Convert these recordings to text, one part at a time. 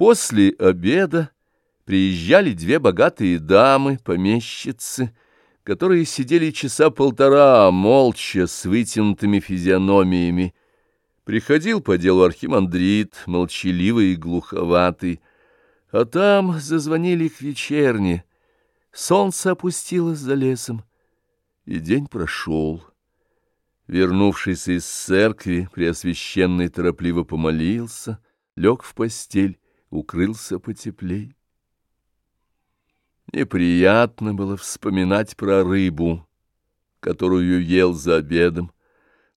После обеда приезжали две богатые дамы, помещицы, которые сидели часа полтора молча с вытянутыми физиономиями. Приходил по делу архимандрит, молчаливый и глуховатый, а там зазвонили к вечерне. Солнце опустилось за лесом, и день прошел. Вернувшийся из церкви, Преосвященный торопливо помолился, лег в постель, укрылся потеплей. Неприятно было вспоминать про рыбу, которую ел за обедом.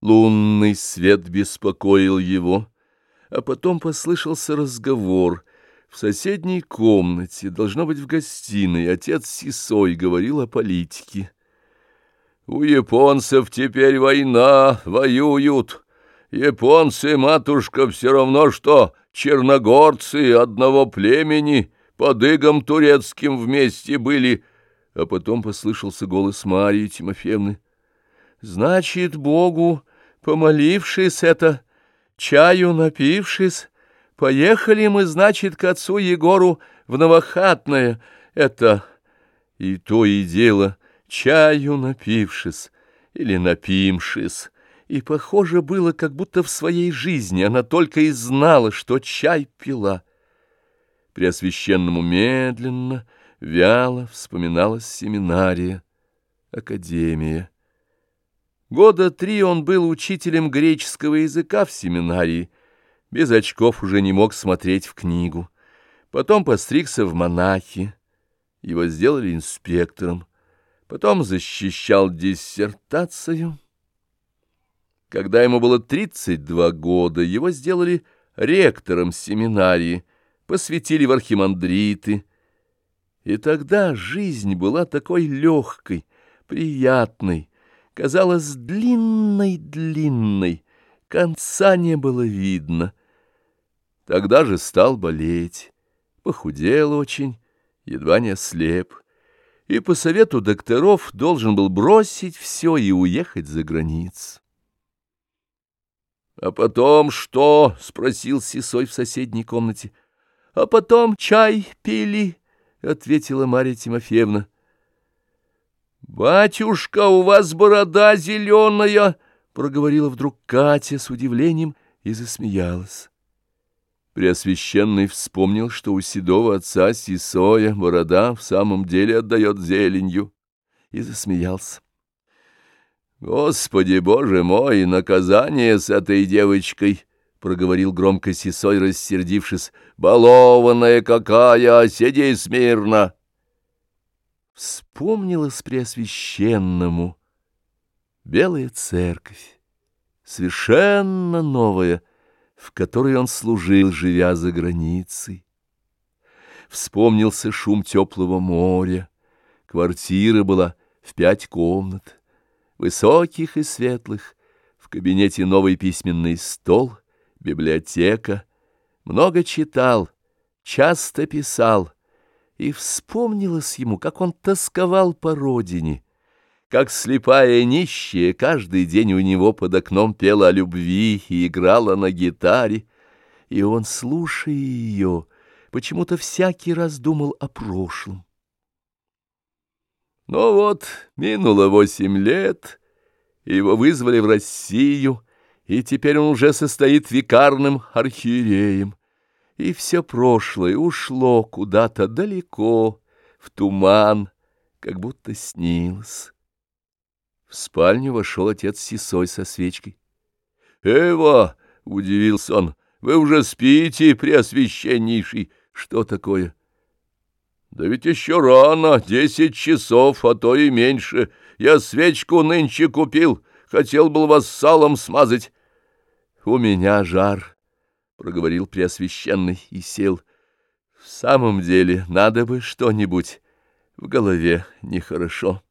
Лунный свет беспокоил его, а потом послышался разговор. В соседней комнате, должно быть в гостиной, отец Сисой говорил о политике. «У японцев теперь война, воюют. Японцы, матушка, все равно, что черногорцы одного племени» под игом турецким вместе были. А потом послышался голос Марии Тимофеевны. Значит, Богу, помолившись это, чаю напившись, поехали мы, значит, к отцу Егору в Новохатное. Это и то и дело, чаю напившись или напимшись. И похоже было, как будто в своей жизни она только и знала, что чай пила. Преосвященному медленно, вяло вспоминалась семинария, академия. Года три он был учителем греческого языка в семинарии, без очков уже не мог смотреть в книгу. Потом постригся в монахи, его сделали инспектором, потом защищал диссертацию. Когда ему было 32 года, его сделали ректором семинарии, посвятили в архимандриты. И тогда жизнь была такой легкой, приятной, казалась длинной-длинной, конца не было видно. Тогда же стал болеть, похудел очень, едва не ослеп, и по совету докторов должен был бросить все и уехать за границу. — А потом что? — спросил Сисой в соседней комнате. — а потом чай пили, — ответила Марья Тимофеевна. — Батюшка, у вас борода зеленая, — проговорила вдруг Катя с удивлением и засмеялась. Преосвященный вспомнил, что у седого отца Сисоя борода в самом деле отдает зеленью, и засмеялся. «Господи, Боже мой, наказание с этой девочкой!» проговорил громко Сисой, рассердившись. «Балованная какая! Сиди смирно!» Вспомнилось Преосвященному белая церковь, совершенно новая, в которой он служил, живя за границей. Вспомнился шум теплого моря, квартира была в пять комнат, высоких и светлых, в кабинете новый письменный стол — библиотека, много читал, часто писал, и вспомнилось ему, как он тосковал по родине, как слепая нищая каждый день у него под окном пела о любви и играла на гитаре, и он, слушая ее, почему-то всякий раз думал о прошлом. Но вот минуло восемь лет, его вызвали в Россию — и теперь он уже состоит викарным архиереем. И все прошлое ушло куда-то далеко, в туман, как будто снилось. В спальню вошел отец Сисой со свечкой. «Эва!» — удивился он. «Вы уже спите, преосвященнейший? Что такое?» «Да ведь еще рано, десять часов, а то и меньше. Я свечку нынче купил». Хотел был вас салом смазать. — У меня жар, — проговорил Преосвященный и сел. — В самом деле, надо бы что-нибудь. В голове нехорошо.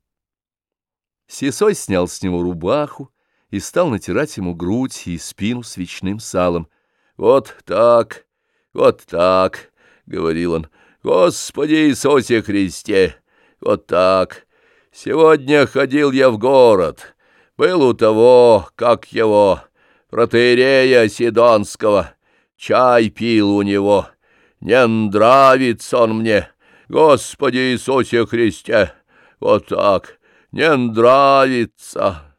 Сесой снял с него рубаху и стал натирать ему грудь и спину свечным салом. — Вот так, вот так, — говорил он. — Господи Иисусе Христе, вот так. Сегодня ходил я в город. Был у того, как его, протеерея Сидонского, чай пил у него. Не нравится он мне, Господи Иисусе Христе, вот так, не нравится».